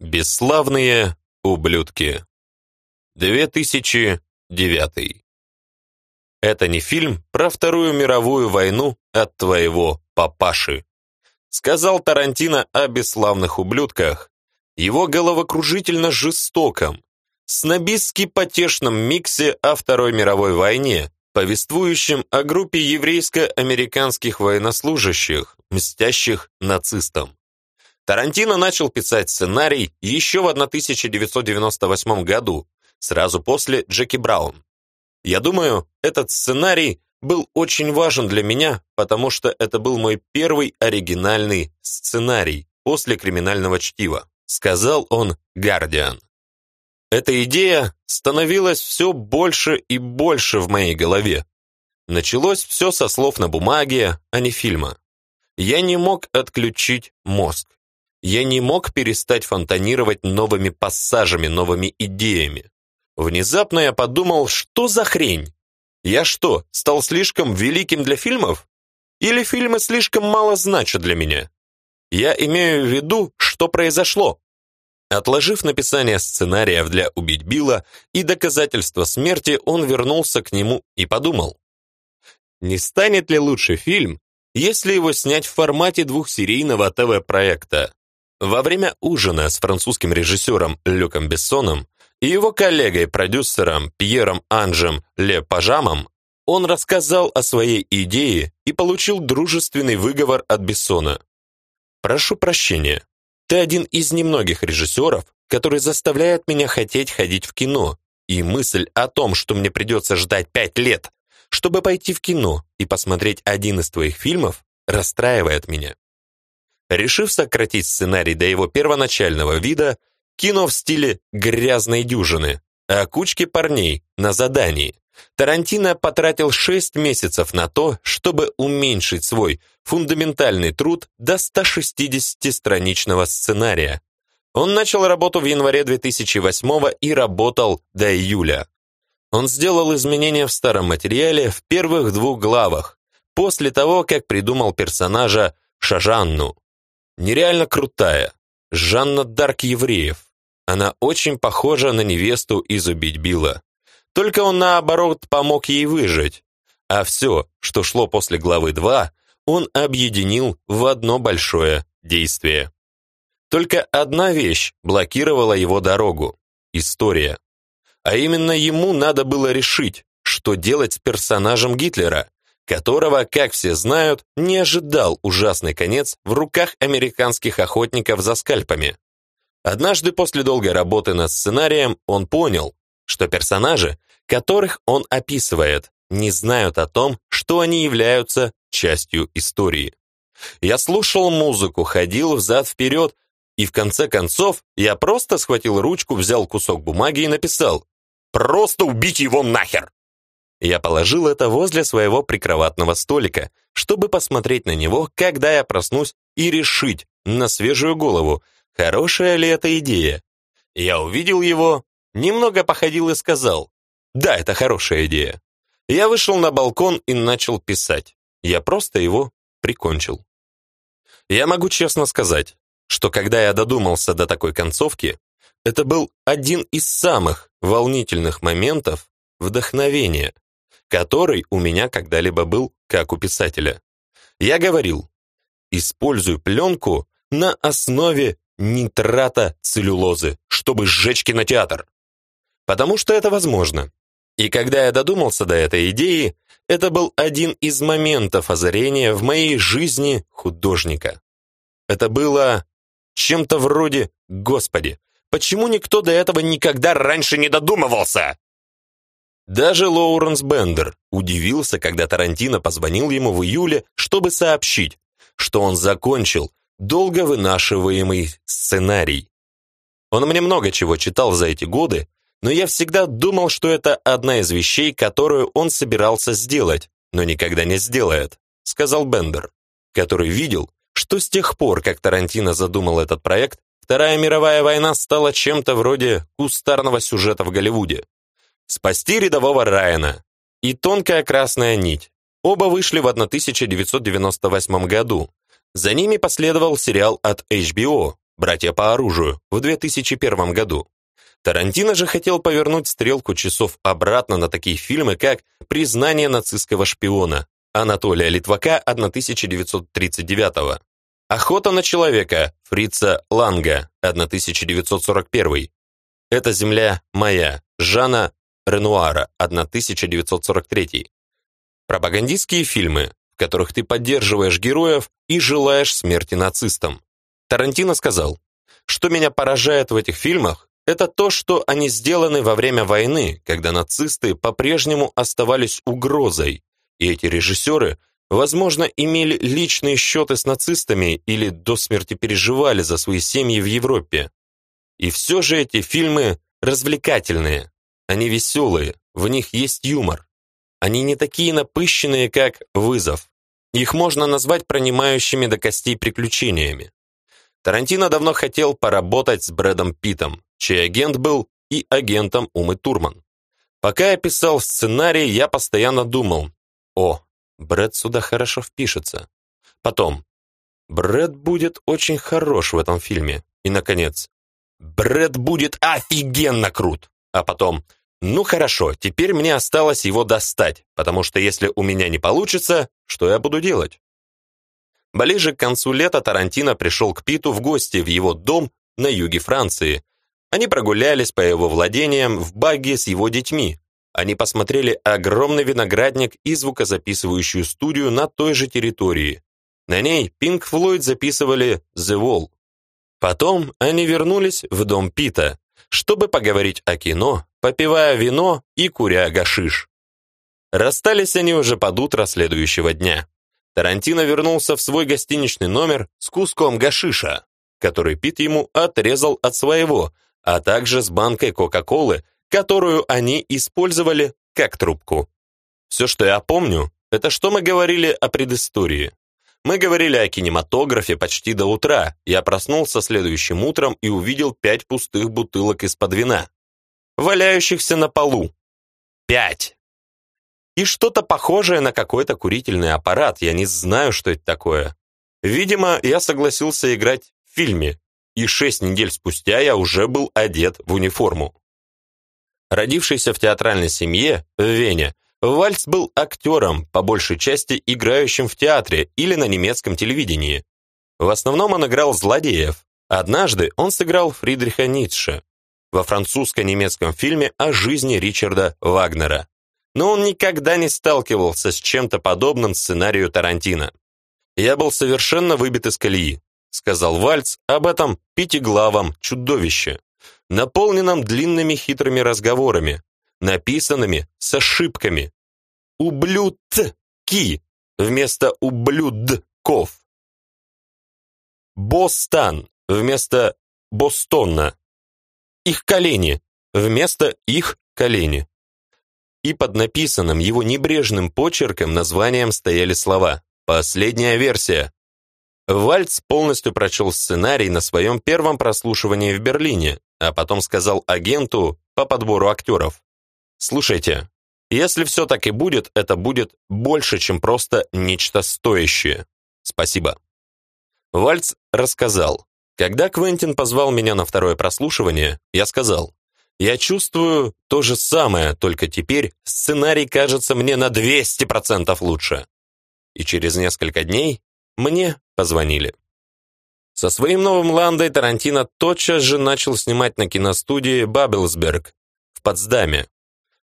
Бесславные ублюдки. 2009. Это не фильм про Вторую мировую войну от твоего папаши. Сказал Тарантино о бесславных ублюдках, его головокружительно жестоком, снобистски потешном миксе о Второй мировой войне, повествующем о группе еврейско-американских военнослужащих, мстящих нацистам. Тарантино начал писать сценарий еще в 1998 году, сразу после Джеки Браун. Я думаю, этот сценарий был очень важен для меня, потому что это был мой первый оригинальный сценарий после криминального чтива, сказал он Гардиан. Эта идея становилась все больше и больше в моей голове. Началось все со слов на бумаге, а не фильма. Я не мог отключить мозг. Я не мог перестать фонтанировать новыми пассажами, новыми идеями. Внезапно я подумал, что за хрень? Я что, стал слишком великим для фильмов? Или фильмы слишком мало значат для меня? Я имею в виду, что произошло. Отложив написание сценариев для «Убить Билла» и доказательства смерти, он вернулся к нему и подумал. Не станет ли лучше фильм, если его снять в формате двухсерийного ТВ-проекта? Во время ужина с французским режиссером Люком Бессоном и его коллегой-продюсером Пьером Анжем Ле Пажамом он рассказал о своей идее и получил дружественный выговор от Бессона. «Прошу прощения, ты один из немногих режиссеров, который заставляет меня хотеть ходить в кино, и мысль о том, что мне придется ждать пять лет, чтобы пойти в кино и посмотреть один из твоих фильмов, расстраивает меня. Решив сократить сценарий до его первоначального вида, кино в стиле «грязной дюжины», о кучке парней на задании, Тарантино потратил 6 месяцев на то, чтобы уменьшить свой фундаментальный труд до 160-страничного сценария. Он начал работу в январе 2008 и работал до июля. Он сделал изменения в старом материале в первых двух главах, после того, как придумал персонажа Шажанну. Нереально крутая. Жанна Дарк евреев. Она очень похожа на невесту из «Убить Билла». Только он, наоборот, помог ей выжить. А все, что шло после главы 2, он объединил в одно большое действие. Только одна вещь блокировала его дорогу – история. А именно ему надо было решить, что делать с персонажем Гитлера, которого, как все знают, не ожидал ужасный конец в руках американских охотников за скальпами. Однажды после долгой работы над сценарием он понял, что персонажи, которых он описывает, не знают о том, что они являются частью истории. Я слушал музыку, ходил взад-вперед, и в конце концов я просто схватил ручку, взял кусок бумаги и написал «Просто убить его нахер!» Я положил это возле своего прикроватного столика, чтобы посмотреть на него, когда я проснусь, и решить на свежую голову, хорошая ли эта идея. Я увидел его, немного походил и сказал, «Да, это хорошая идея». Я вышел на балкон и начал писать. Я просто его прикончил. Я могу честно сказать, что когда я додумался до такой концовки, это был один из самых волнительных моментов вдохновения, который у меня когда-либо был, как у писателя. Я говорил, используй пленку на основе нитрата целлюлозы, чтобы сжечь кинотеатр. Потому что это возможно. И когда я додумался до этой идеи, это был один из моментов озарения в моей жизни художника. Это было чем-то вроде «Господи, почему никто до этого никогда раньше не додумывался?» Даже Лоуренс Бендер удивился, когда Тарантино позвонил ему в июле, чтобы сообщить, что он закончил долго вынашиваемый сценарий. Он мне много чего читал за эти годы, но я всегда думал, что это одна из вещей, которую он собирался сделать, но никогда не сделает, сказал Бендер, который видел, что с тех пор, как Тарантино задумал этот проект, Вторая мировая война стала чем-то вроде кустарного сюжета в Голливуде. «Спасти рядового Райана» и «Тонкая красная нить». Оба вышли в 1998 году. За ними последовал сериал от HBO «Братья по оружию» в 2001 году. Тарантино же хотел повернуть стрелку часов обратно на такие фильмы, как «Признание нацистского шпиона» Анатолия Литвака 1939 «Охота на человека» Фрица Ланга 1941 «Эта земля моя» Жана Ренуара 1943 Пропагандистские фильмы, в которых ты поддерживаешь героев и желаешь смерти нацистам. Тарантино сказал, что меня поражает в этих фильмах, это то, что они сделаны во время войны, когда нацисты по-прежнему оставались угрозой, и эти режиссеры, возможно, имели личные счеты с нацистами или до смерти переживали за свои семьи в Европе. И все же эти фильмы развлекательные, они веселые, в них есть юмор. Они не такие напыщенные, как «Вызов». Их можно назвать пронимающими до костей приключениями. Тарантино давно хотел поработать с Брэдом Питтом, чей агент был и агентом Умы Турман. Пока я писал сценарий, я постоянно думал, о, Брэд сюда хорошо впишется. Потом, Брэд будет очень хорош в этом фильме. И, наконец, Брэд будет офигенно крут. А потом, ну хорошо, теперь мне осталось его достать, потому что если у меня не получится, что я буду делать? Ближе к концу лета Тарантино пришел к Питу в гости в его дом на юге Франции. Они прогулялись по его владениям в багги с его детьми. Они посмотрели огромный виноградник и звукозаписывающую студию на той же территории. На ней Pink Floyd записывали «The Wall». Потом они вернулись в дом Пита, чтобы поговорить о кино, попивая вино и куря гашиш. Расстались они уже под утро следующего дня. Тарантино вернулся в свой гостиничный номер с куском гашиша, который Пит ему отрезал от своего, а также с банкой Кока-Колы, которую они использовали как трубку. Все, что я помню, это что мы говорили о предыстории. Мы говорили о кинематографе почти до утра. Я проснулся следующим утром и увидел пять пустых бутылок из-под вина, валяющихся на полу. Пять! И что-то похожее на какой-то курительный аппарат. Я не знаю, что это такое. Видимо, я согласился играть в фильме, и шесть недель спустя я уже был одет в униформу. Родившийся в театральной семье в Вене, Вальц был актером, по большей части играющим в театре или на немецком телевидении. В основном он играл злодеев. Однажды он сыграл Фридриха Ницше во французско-немецком фильме о жизни Ричарда Вагнера. Но он никогда не сталкивался с чем-то подобным сценарию Тарантино. «Я был совершенно выбит из колеи», сказал Вальц об этом пятиглавом чудовище, наполненном длинными хитрыми разговорами, написанными с ошибками. Ублюдки вместо ублюдков. Бостон вместо Бостона. Их колени вместо их колени. И под написанным его небрежным почерком названием стояли слова «Последняя версия». Вальц полностью прочел сценарий на своем первом прослушивании в Берлине, а потом сказал агенту по подбору актеров. Слушайте, если все так и будет, это будет больше, чем просто нечто стоящее. Спасибо. Вальц рассказал. Когда Квентин позвал меня на второе прослушивание, я сказал, я чувствую то же самое, только теперь сценарий кажется мне на 200% лучше. И через несколько дней мне позвонили. Со своим новым Ландой Тарантино тотчас же начал снимать на киностудии «Бабелсберг» в Потсдаме,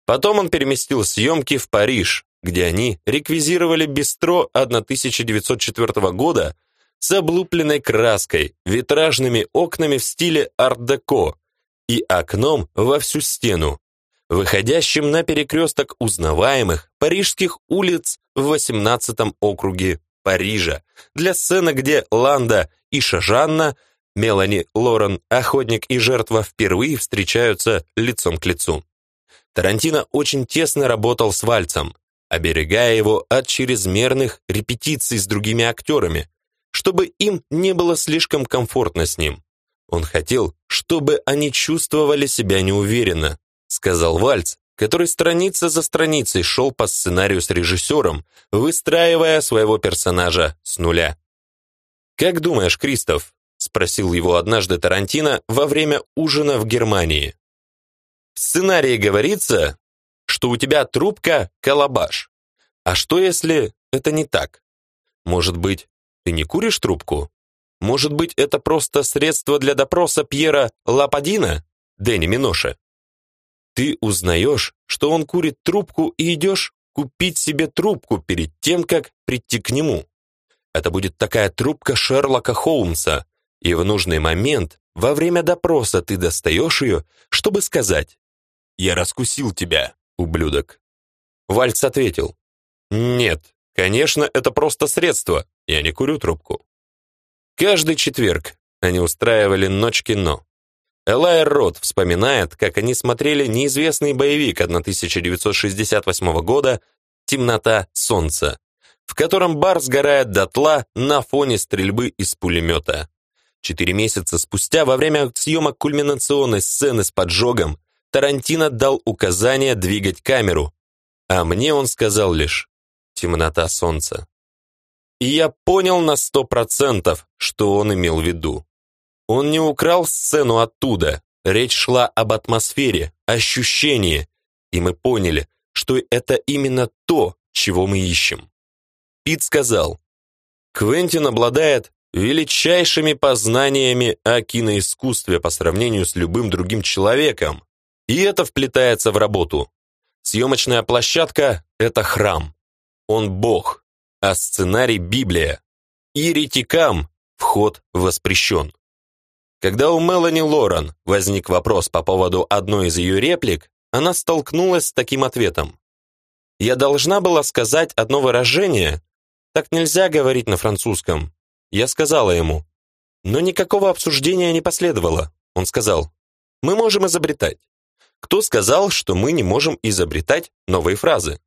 Потом он переместил съемки в Париж, где они реквизировали бистро 1904 года с облупленной краской, витражными окнами в стиле арт-деко и окном во всю стену, выходящим на перекресток узнаваемых парижских улиц в 18 округе Парижа, для сцены, где Ланда и Шажанна, Мелани Лорен, охотник и жертва впервые встречаются лицом к лицу. Тарантино очень тесно работал с Вальцем, оберегая его от чрезмерных репетиций с другими актерами, чтобы им не было слишком комфортно с ним. Он хотел, чтобы они чувствовали себя неуверенно, сказал Вальц, который страница за страницей шел по сценарию с режиссером, выстраивая своего персонажа с нуля. «Как думаешь, Кристоф?» – спросил его однажды Тарантино во время ужина в Германии. В сценарии говорится, что у тебя трубка колобаш. А что если это не так? Может быть, ты не куришь трубку? Может быть, это просто средство для допроса Пьера Лападина, Дэнни Миноша? Ты узнаешь, что он курит трубку и идешь купить себе трубку перед тем, как прийти к нему. Это будет такая трубка Шерлока Холмса, и в нужный момент, во время допроса, ты достаешь ее, чтобы сказать «Я раскусил тебя, ублюдок». Вальц ответил «Нет, конечно, это просто средство, я не курю трубку». Каждый четверг они устраивали ночь кино. Элайер Рот вспоминает, как они смотрели неизвестный боевик 1968 года «Темнота солнца», в котором бар сгорает дотла на фоне стрельбы из пулемета. Четыре месяца спустя, во время съемок кульминационной сцены с поджогом, Тарантино дал указание двигать камеру, а мне он сказал лишь «темнота солнца». И я понял на сто процентов, что он имел в виду. Он не украл сцену оттуда. Речь шла об атмосфере, ощущении, и мы поняли, что это именно то, чего мы ищем. Пит сказал, Квентин обладает величайшими познаниями о киноискусстве по сравнению с любым другим человеком, и это вплетается в работу. Съемочная площадка — это храм. Он бог, а сценарий — Библия. Еретикам вход воспрещен. Когда у Мелани Лорен возник вопрос по поводу одной из ее реплик, она столкнулась с таким ответом. «Я должна была сказать одно выражение. Так нельзя говорить на французском». Я сказала ему. Но никакого обсуждения не последовало. Он сказал, «Мы можем изобретать». Кто сказал, что мы не можем изобретать новые фразы?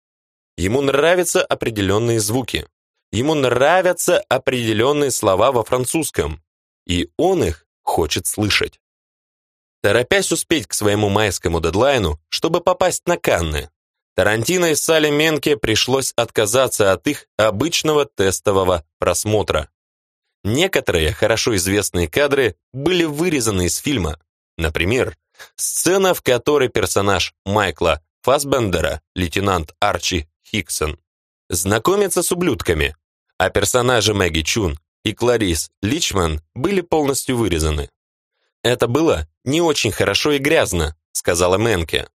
Ему нравятся определенные звуки. Ему нравятся определенные слова во французском. И он их хочет слышать. Торопясь успеть к своему майскому дедлайну, чтобы попасть на Канны, Тарантино и Салли Менке пришлось отказаться от их обычного тестового просмотра. Некоторые хорошо известные кадры были вырезаны из фильма. Например, сцена, в которой персонаж Майкла Фасбендера, лейтенант Арчи Хиксон, знакомится с ублюдками, а персонажи Мэгги Чун и Кларис Личман были полностью вырезаны. «Это было не очень хорошо и грязно», — сказала Менке.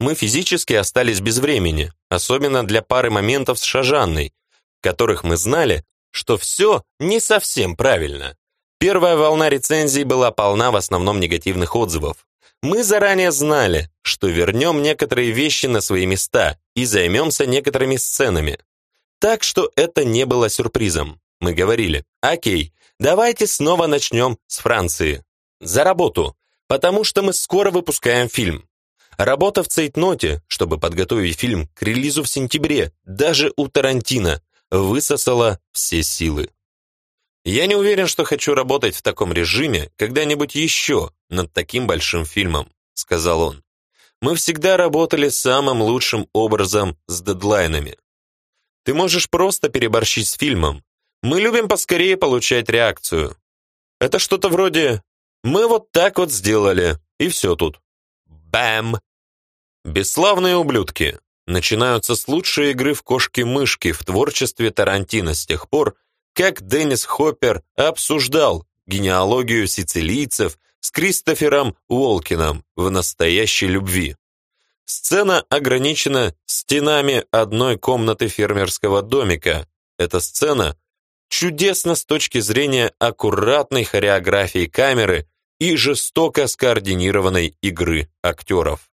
«Мы физически остались без времени, особенно для пары моментов с Шажанной, которых мы знали, что все не совсем правильно. Первая волна рецензий была полна в основном негативных отзывов. Мы заранее знали, что вернем некоторые вещи на свои места и займемся некоторыми сценами. Так что это не было сюрпризом. Мы говорили, окей, давайте снова начнем с Франции. За работу, потому что мы скоро выпускаем фильм. Работа в цейтноте, чтобы подготовить фильм к релизу в сентябре, даже у Тарантино, высосала все силы. Я не уверен, что хочу работать в таком режиме когда-нибудь еще над таким большим фильмом, сказал он. Мы всегда работали самым лучшим образом с дедлайнами. Ты можешь просто переборщить с фильмом, мы любим поскорее получать реакцию. Это что-то вроде «мы вот так вот сделали, и все тут». Бэм! Бесславные ублюдки начинаются с лучшей игры в кошки-мышки в творчестве Тарантино с тех пор, как Деннис Хоппер обсуждал генеалогию сицилийцев с Кристофером Уолкином в «Настоящей любви». Сцена ограничена стенами одной комнаты фермерского домика. Эта сцена чудесно с точки зрения аккуратной хореографии камеры и жестоко скоординированной игры актеров.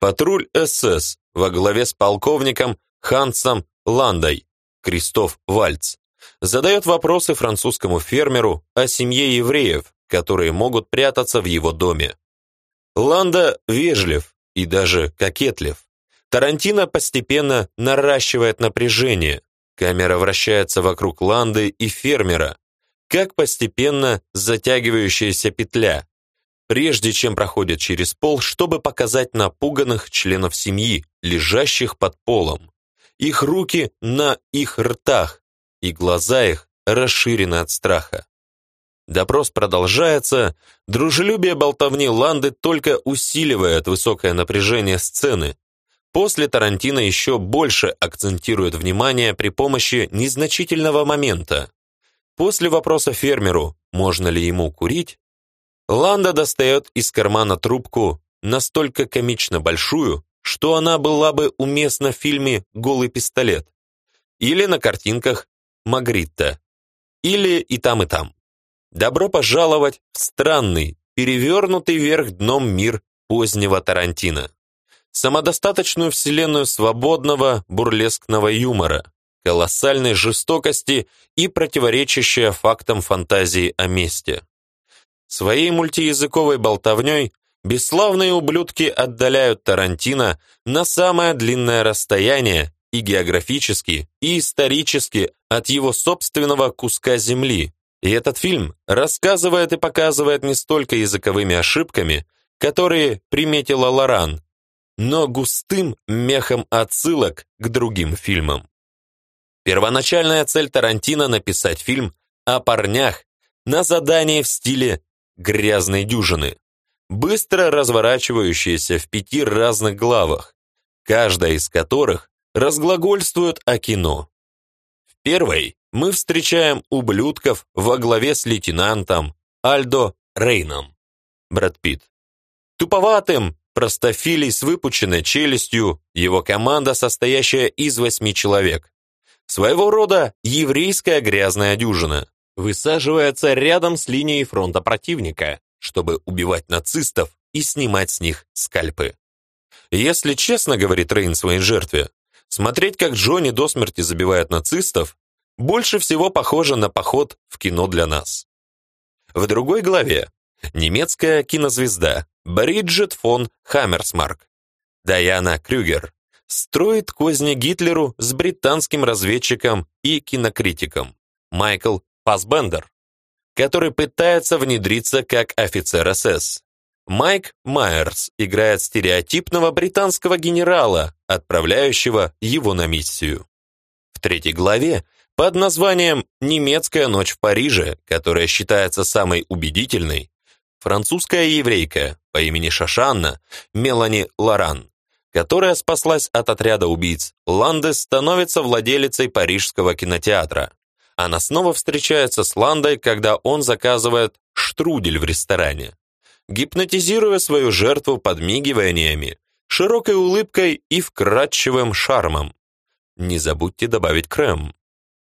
Патруль СС во главе с полковником Хансом Ландой, Кристоф Вальц, задает вопросы французскому фермеру о семье евреев, которые могут прятаться в его доме. Ланда вежлив и даже кокетлив. Тарантино постепенно наращивает напряжение, Камера вращается вокруг Ланды и фермера, как постепенно затягивающаяся петля, прежде чем проходит через пол, чтобы показать напуганных членов семьи, лежащих под полом. Их руки на их ртах, и глаза их расширены от страха. Допрос продолжается, дружелюбие болтовни Ланды только усиливает высокое напряжение сцены. После Тарантино еще больше акцентирует внимание при помощи незначительного момента. После вопроса фермеру, можно ли ему курить, Ланда достает из кармана трубку, настолько комично большую, что она была бы уместна в фильме «Голый пистолет» или на картинках «Магритта», или и там, и там. Добро пожаловать в странный, перевернутый вверх дном мир позднего Тарантино. Самодостаточную вселенную свободного, бурлескного юмора, колоссальной жестокости и противоречащая фактам фантазии о месте. Своей мультиязыковой болтовней бесславные ублюдки отдаляют Тарантино на самое длинное расстояние и географически, и исторически от его собственного куска земли. И этот фильм рассказывает и показывает не столько языковыми ошибками, которые приметила Лоран, но густым мехом отсылок к другим фильмам. Первоначальная цель Тарантино написать фильм о парнях на задание в стиле грязной дюжины, быстро разворачивающиеся в пяти разных главах, каждая из которых разглагольствует о кино. В первой мы встречаем ублюдков во главе с лейтенантом Альдо Рейном, Брэд Питт. Туповатым, простофилей с выпученной челюстью, его команда, состоящая из восьми человек. Своего рода еврейская грязная дюжина высаживается рядом с линией фронта противника, чтобы убивать нацистов и снимать с них скальпы. Если честно, говорит Рейн своей жертве, смотреть, как Джонни до смерти забивает нацистов, больше всего похоже на поход в кино для нас. В другой главе немецкая кинозвезда Бриджит фон Хаммерсмарк, Даяна Крюгер, строит козни Гитлеру с британским разведчиком и кинокритиком Майкл Фасбендер, который пытается внедриться как офицер СС. Майк Майерс играет стереотипного британского генерала, отправляющего его на миссию. В третьей главе под названием «Немецкая ночь в Париже», которая считается самой убедительной, французская еврейка по имени Шашанна Мелани Лоран, которая спаслась от отряда убийц Ландес, становится владелицей парижского кинотеатра. Она снова встречается с Ландой, когда он заказывает штрудель в ресторане. Гипнотизируя свою жертву подмигиваниями, широкой улыбкой и вкрадчивым шармом. Не забудьте добавить крем.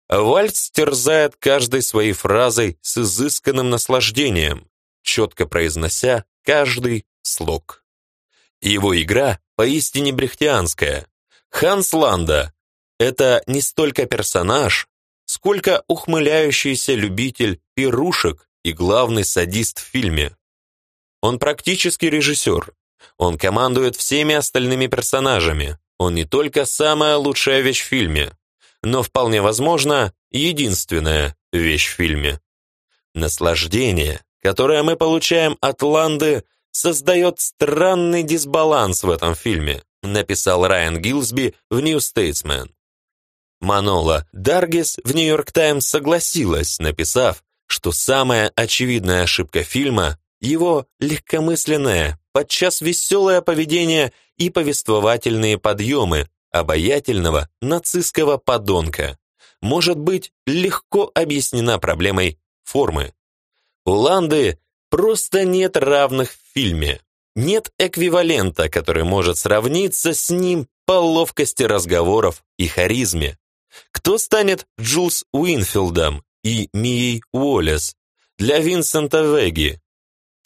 Вальц терзает каждой своей фразой с изысканным наслаждением, четко произнося каждый слог. Его игра поистине брехтианская. Ханс Ланда — это не столько персонаж, сколько ухмыляющийся любитель пирушек и главный садист в фильме. Он практически режиссер. Он командует всеми остальными персонажами. Он не только самая лучшая вещь в фильме, но вполне возможно, единственная вещь в фильме. Наслаждение, которое мы получаем от Ланды, создает странный дисбаланс в этом фильме, написал Райан Гилсби в New Statesman. Манола Даргис в Нью-Йорк Таймс согласилась, написав, что самая очевидная ошибка фильма – его легкомысленное, подчас веселое поведение и повествовательные подъемы обаятельного нацистского подонка может быть легко объяснена проблемой формы. У Ланды просто нет равных в фильме. Нет эквивалента, который может сравниться с ним по ловкости разговоров и харизме. Кто станет Джулс Уинфилдом и Мией Уоллес для Винсента Веги,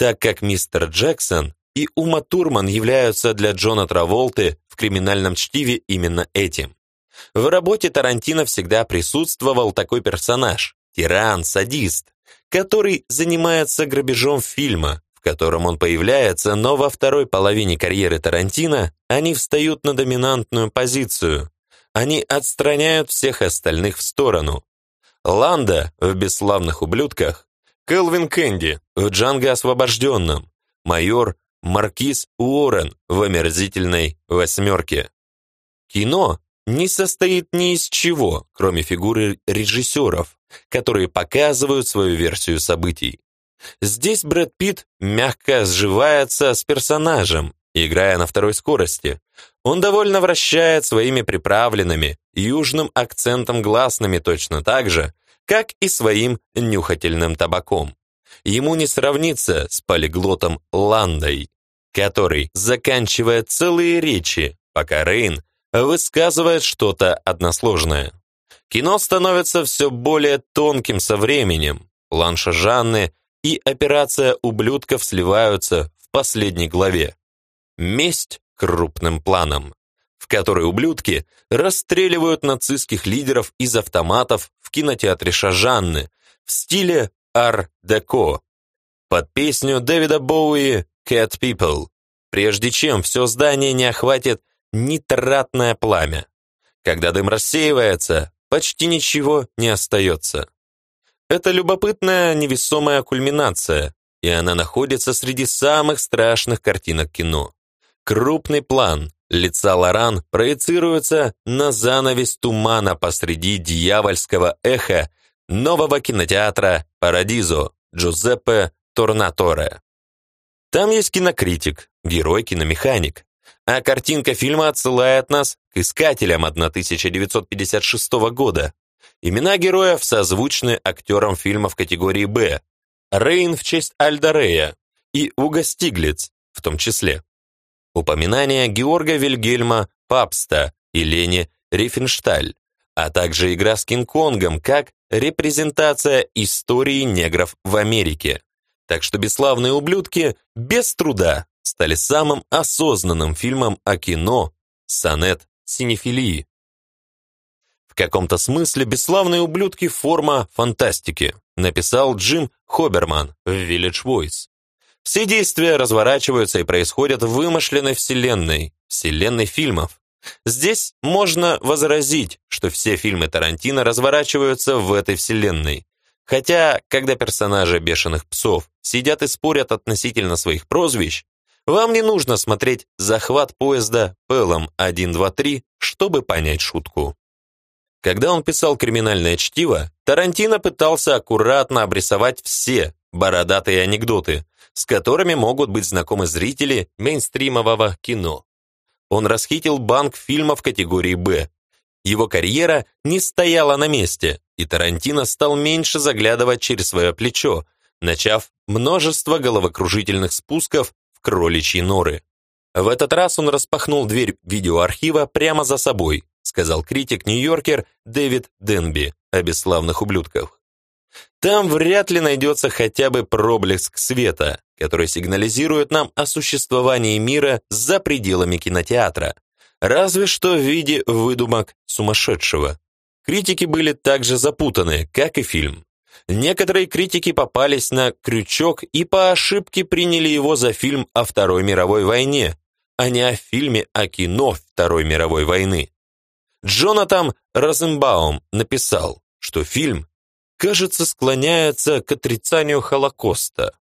так как мистер Джексон и Ума Турман являются для Джона Траволты в криминальном чтиве именно этим. В работе Тарантино всегда присутствовал такой персонаж – тиран, садист, который занимается грабежом фильма, в котором он появляется, но во второй половине карьеры Тарантино они встают на доминантную позицию, они отстраняют всех остальных в сторону. Ланда в «Бесславных ублюдках», Келвин Кэнди в «Джанго освобожденном», майор Маркиз Уоррен в «Омерзительной восьмерке». Кино не состоит ни из чего, кроме фигуры режиссеров, которые показывают свою версию событий. Здесь Брэд Питт мягко сживается с персонажем, играя на второй скорости. Он довольно вращает своими приправленными южным акцентом гласными точно так же, как и своим нюхательным табаком. Ему не сравнится с полиглотом Ландой, который заканчивает целые речи, пока Рейн высказывает что-то односложное. Кино становится все более тонким со временем. Ланша Жанны и операция ублюдков сливаются в последней главе. Месть крупным планом, в которой ублюдки расстреливают нацистских лидеров из автоматов в кинотеатре Шажанны в стиле ар-деко под песню Дэвида Боуи «Cat People», прежде чем все здание не охватит нитратное пламя. Когда дым рассеивается, почти ничего не остается. Это любопытная невесомая кульминация, и она находится среди самых страшных картинок кино. Крупный план лица Лоран проецируется на занавес тумана посреди дьявольского эха нового кинотеатра «Парадизо» Джузеппе Торнаторе. Там есть кинокритик, герой-киномеханик, а картинка фильма отсылает нас к «Искателям» 1956 года. Имена героев созвучны актерам фильмов категории «Б», Рейн в честь Альда и Уга Стиглиц в том числе. Упоминание Георга Вильгельма Папста и Лени Рифеншталь, а также игра с Кинг-Конгом как репрезентация истории негров в Америке. Так что «Бесславные ублюдки» без труда стали самым осознанным фильмом о кино, сонет синефилии. В каком-то смысле «Бесславные ублюдки» форма фантастики, написал Джим Хоберман в Village Voice. Все действия разворачиваются и происходят в вымышленной вселенной, вселенной фильмов. Здесь можно возразить, что все фильмы Тарантино разворачиваются в этой вселенной. Хотя, когда персонажи бешеных псов сидят и спорят относительно своих прозвищ, вам не нужно смотреть «Захват поезда Пелом 123», чтобы понять шутку. Когда он писал «Криминальное чтиво», Тарантино пытался аккуратно обрисовать все бородатые анекдоты, с которыми могут быть знакомы зрители мейнстримового кино. Он расхитил банк фильмов категории «Б». Его карьера не стояла на месте, и Тарантино стал меньше заглядывать через свое плечо, начав множество головокружительных спусков в кроличьи норы. В этот раз он распахнул дверь видеоархива прямо за собой, сказал критик-нью-йоркер Дэвид Денби о бесславных ублюдках. Там вряд ли найдется хотя бы проблеск света, который сигнализирует нам о существовании мира за пределами кинотеатра, разве что в виде выдумок сумасшедшего. Критики были так же запутаны, как и фильм. Некоторые критики попались на крючок и по ошибке приняли его за фильм о Второй мировой войне, а не о фильме о кино Второй мировой войны. Джонатан Розенбаум написал, что фильм кажется, склоняется к отрицанию Холокоста,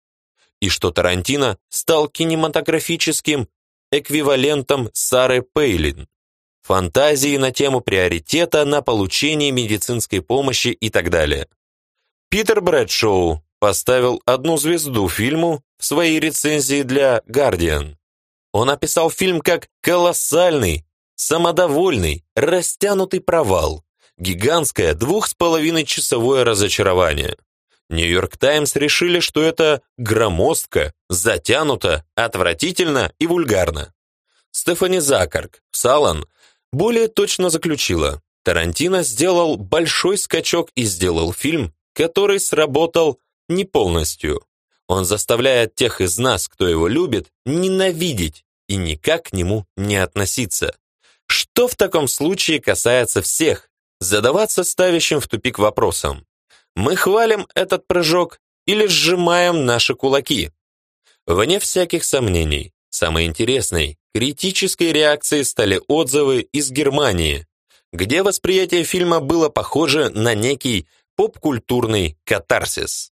и что Тарантино стал кинематографическим эквивалентом Сары Пейлин, фантазии на тему приоритета на получение медицинской помощи и так далее. Питер Брэдшоу поставил одну звезду фильму в своей рецензии для Guardian. Он описал фильм как колоссальный, самодовольный, растянутый провал, Гигантское двух с половиной часовое разочарование. Нью-Йорк Таймс решили, что это громоздко, затянуто, отвратительно и вульгарно. Стефани Закарк, Салан, более точно заключила, Тарантино сделал большой скачок и сделал фильм, который сработал не полностью. Он заставляет тех из нас, кто его любит, ненавидеть и никак к нему не относиться. Что в таком случае касается всех, задаваться ставящим в тупик вопросом. Мы хвалим этот прыжок или сжимаем наши кулаки? Вне всяких сомнений, самой интересной, критической реакцией стали отзывы из Германии, где восприятие фильма было похоже на некий поп-культурный катарсис.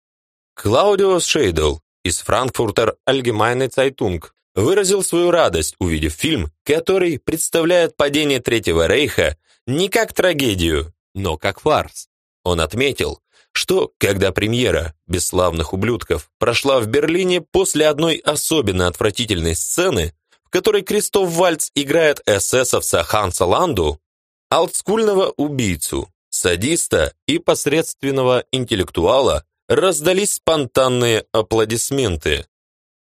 Клаудиус Шейдл из Франкфуртер Allgemeine Zeitung выразил свою радость, увидев фильм, который представляет падение Третьего Рейха не как трагедию, но как фарс. Он отметил, что, когда премьера «Бесславных ублюдков» прошла в Берлине после одной особенно отвратительной сцены, в которой Кристоф Вальц играет эсэсовца Ханса Ланду, олдскульного убийцу, садиста и посредственного интеллектуала, раздались спонтанные аплодисменты.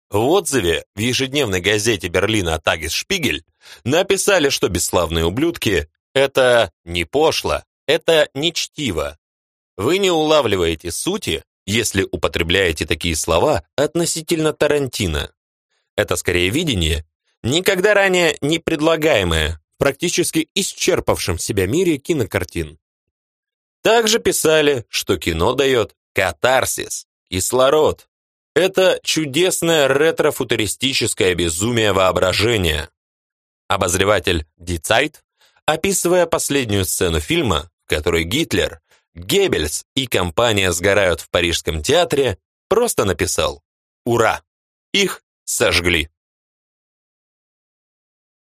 В отзыве в ежедневной газете Берлина «Тагис Шпигель» написали, что «Бесславные ублюдки» — это не пошло, это не чтиво. Вы не улавливаете сути, если употребляете такие слова относительно Тарантино. Это скорее видение, никогда ранее не предлагаемое практически исчерпавшем себя мире кинокартин. Также писали, что кино дает катарсис, кислород. Это чудесное ретро-футуристическое безумие воображения. Обозреватель Дицайт, описывая последнюю сцену фильма, в которой Гитлер, Геббельс и компания сгорают в Парижском театре, просто написал «Ура! Их сожгли!»